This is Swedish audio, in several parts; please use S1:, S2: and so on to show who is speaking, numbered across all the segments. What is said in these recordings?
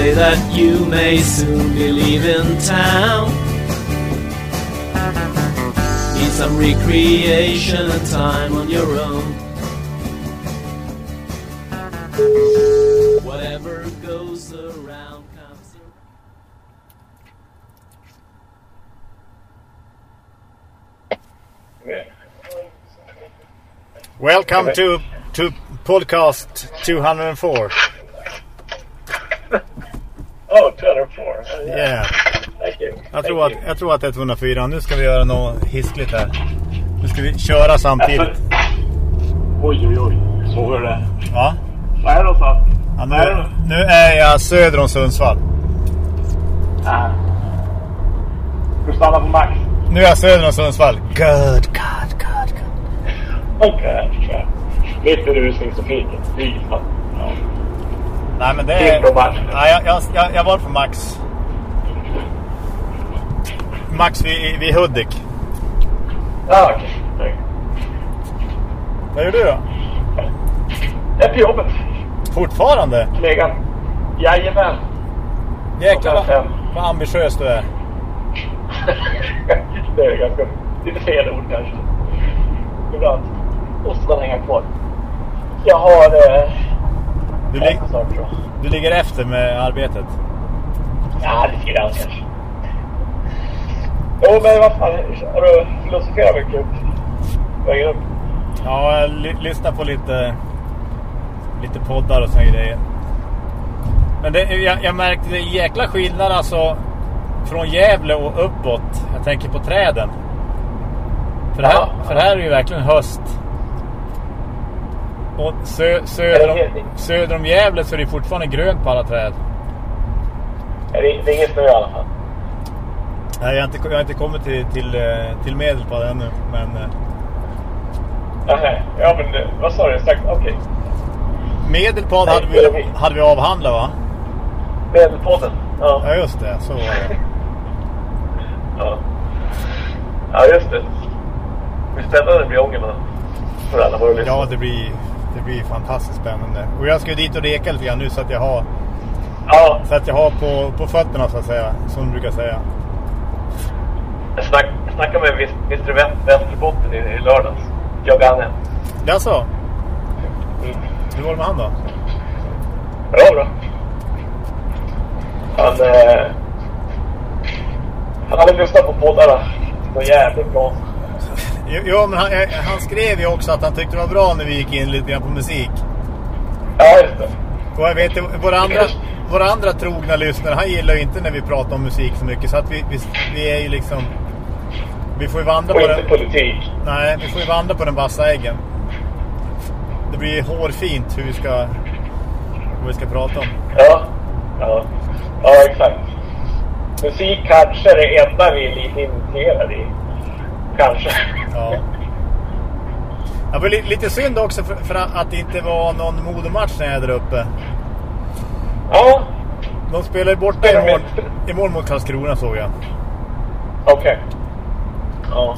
S1: say that you may soon be leaving town. Need some recreation and time on your own. Whatever goes around comes.
S2: Welcome to, to podcast 204.
S3: Oh, 204. Uh,
S2: Yeah.
S3: Thank you.
S2: Jag
S3: Thank
S2: tror, att,
S3: you.
S2: jag tror att det är 204. Nu ska vi göra något hiskligt här. Nu ska vi köra samtidigt.
S3: Alltså, oj, oj, oj. Så var det.
S2: Ja.
S3: Vad är det någonstans?
S2: Ja,
S3: Vad är
S2: nu, nu är jag söder om Sundsvall.
S3: Ah. Ska du stanna på Max?
S2: Nu är jag söder om Sundsvall. Good, God, God, God.
S3: Okej. Okay. Mitt i rusningstrafiken. Fy fan. Ja.
S2: Nej men det är... Nej, jag, jag, jag, var på Max. Max vid, vid Hudik.
S3: Ah, okej. Okay.
S2: Vad gör du då?
S3: Jag är på jobbet.
S2: Fortfarande?
S3: Kollegan. Jajamän.
S2: Jäklar vad, vad ambitiös du är.
S3: det är ganska... Lite fel ord kanske. Ibland måste man hänga kvar. Jag har... Eh,
S2: Du,
S3: en
S2: lig, du ligger efter med arbetet.
S3: Ja, lite grann kanske. Jo, men vad fan. Har du filosoferat mycket på vägen upp?
S2: Ja, jag ly- lyssnar på lite, lite poddar och såna grejer. Men det, jag, jag märkte det är jäkla skillnad alltså från Gävle och uppåt. Jag tänker på träden. För här,
S3: Ja.
S2: för här är det ju verkligen höst. Och sö, söder, om, söder om Gävle så är det fortfarande grönt på alla träd.
S3: Det, det är ingen snö i alla fall.
S2: Nej, jag har inte, jag har inte kommit till, till, eh, till Medelpad ännu. Men eh,
S3: Nähä. Ja, men det- vad sa du? Okej.
S2: Medelpad
S3: Nej,
S2: hade vi, hade vi avhandlat va?
S3: Medelpodden. Ja.
S2: Ja just det, så var det.
S3: ja. Ja, just det. Blir spännande det blir Ångermanland. För alla våra lyssnare.
S2: Ja, det blir, det blir fantastiskt spännande. Och jag ska ju dit och reka lite grann nu så att jag har,
S3: Ja,
S2: så att jag har på, på fötterna så att säga. Som du brukar säga.
S3: jag, snack, snackade med Mr Väst- Västerbotten i, i lördags. Jag och Anne.
S2: Jaså?
S3: Mm.
S2: Hur var det med han då?
S3: Bra, bra. Han, eh, han hade lyssnat på poddarna. Så jävligt bra.
S2: Jo, men han, eh, han skrev ju också att han tyckte det var bra när vi gick in lite grann på musik.
S3: Ja, just det.
S2: Och jag vet våra andra, våra andra trogna lyssnare, han gillar ju inte när vi pratar om musik så mycket. Så att vi, vi, vi är ju liksom... Vi får ju vandra
S3: Och
S2: på
S3: inte
S2: den...
S3: politik.
S2: Nej, vi får ju vandra på den vassa äggen. Det blir ju hårfint hur vi ska, vad vi ska prata om.
S3: Ja. Ja, ja exakt. Musik kanske är det enda vi är lite intresserade i. Kanske.
S2: Ja. Det var li- lite synd också för, för att det inte var någon modematch när jag är där uppe.
S3: Ja,
S2: De spelar borta
S3: Spelar
S2: imorgon,
S3: med-
S2: imorgon mot Karlskrona såg jag.
S3: okej. Ja.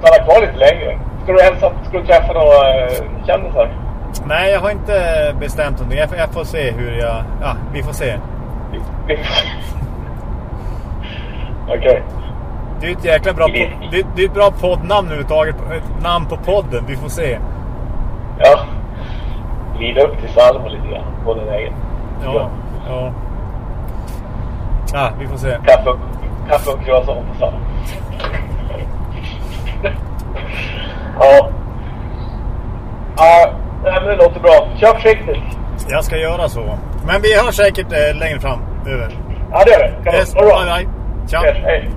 S3: Stanna kvar lite längre. Ska du hälsa? Ska du träffa några eh, kändisar?
S2: Nej, jag har inte bestämt någonting. Jag, jag får se hur jag... Ja, vi får se.
S3: Okej.
S2: Det är ett jäkla bra, po- det, det är ett bra poddnamn överhuvudtaget. Ett namn på podden. Vi får se.
S3: Ja. Glida upp till Salmo lite grann på den vägen.
S2: Ja, ja. Ja, vi får se.
S3: Kaffe, kaffe och croissant på Salmo. ja. Ja, men det låter bra. Kör försiktigt.
S2: Jag ska göra så. Men vi hörs säkert eh, längre fram. Över.
S3: Ja, det gör vi.
S2: Yes, bye bye. Ciao.
S3: Yes, hej.